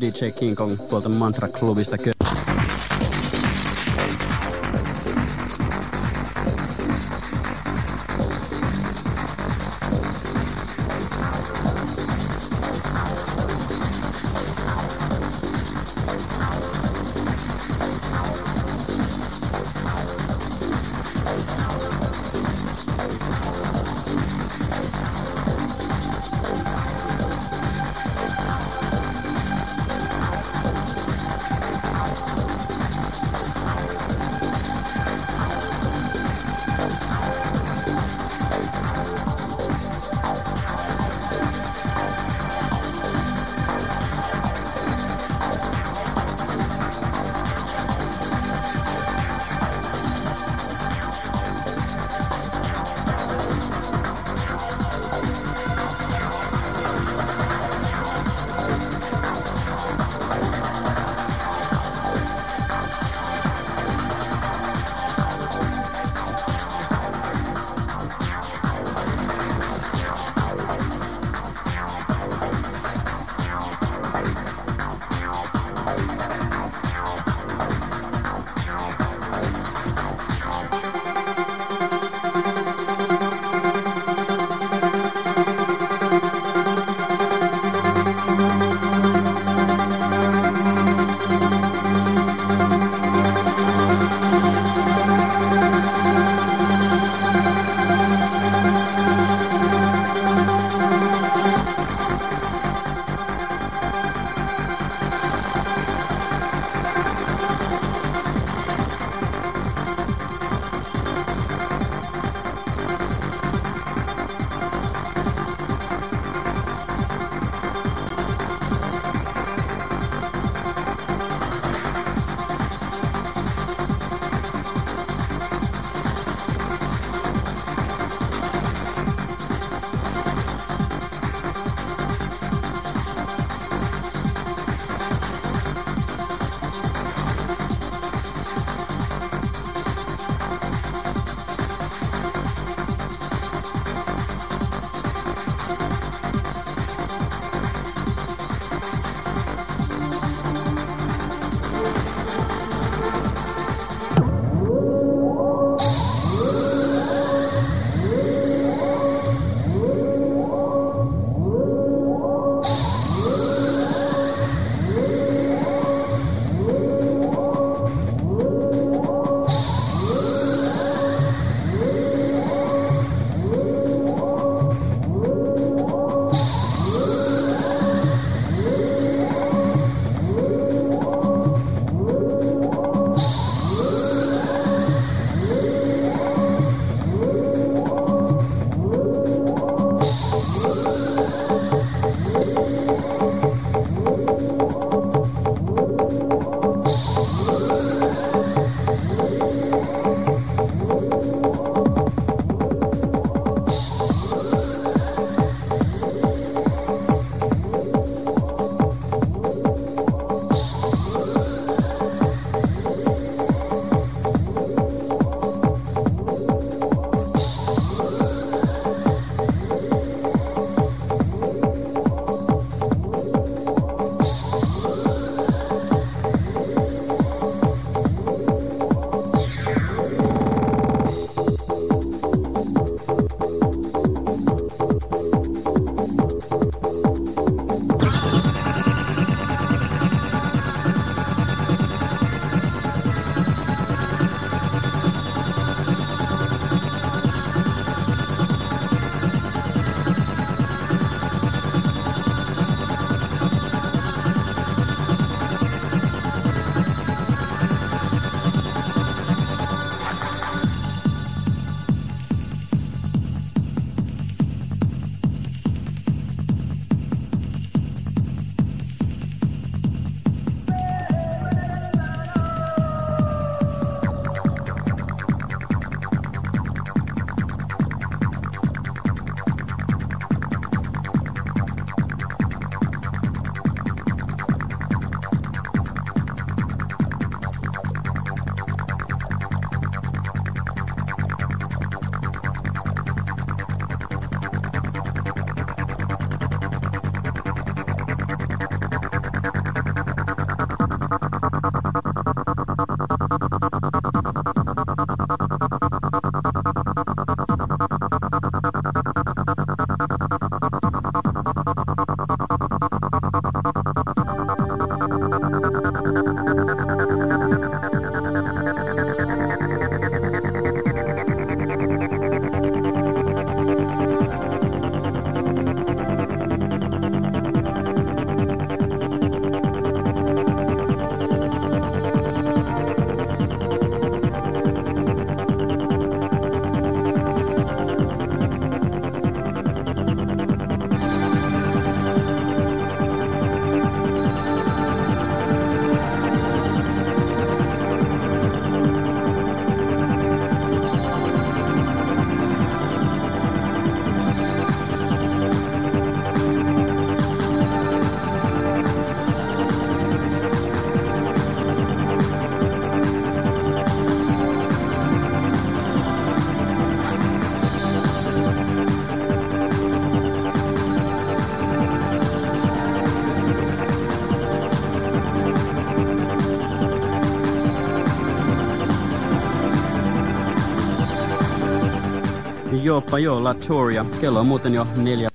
DJ King Kong tuolta Mantra-klubista. Joppa joo, La Kello on muuten jo 4.30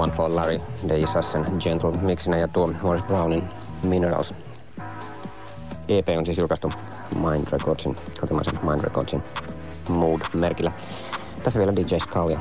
One for Larry De Isassen Gentle mixinä ja tuo Morris Brownin Minerals. EP on siis julkaistu Mind Recordsin, kotimaisen Mind Recordsin Mood-merkillä. Tässä vielä DJ Scow ja